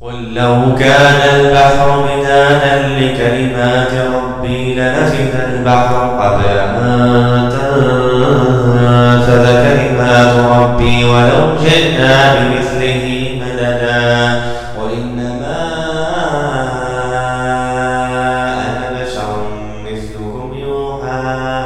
قل لو كان البحر مدادا لكلمات ربي لنفذ البحر قبل أن تنفذ كلمات ربي ولو جئنا بمثله مددا. وإنما أنا بشر مثلكم يوحى.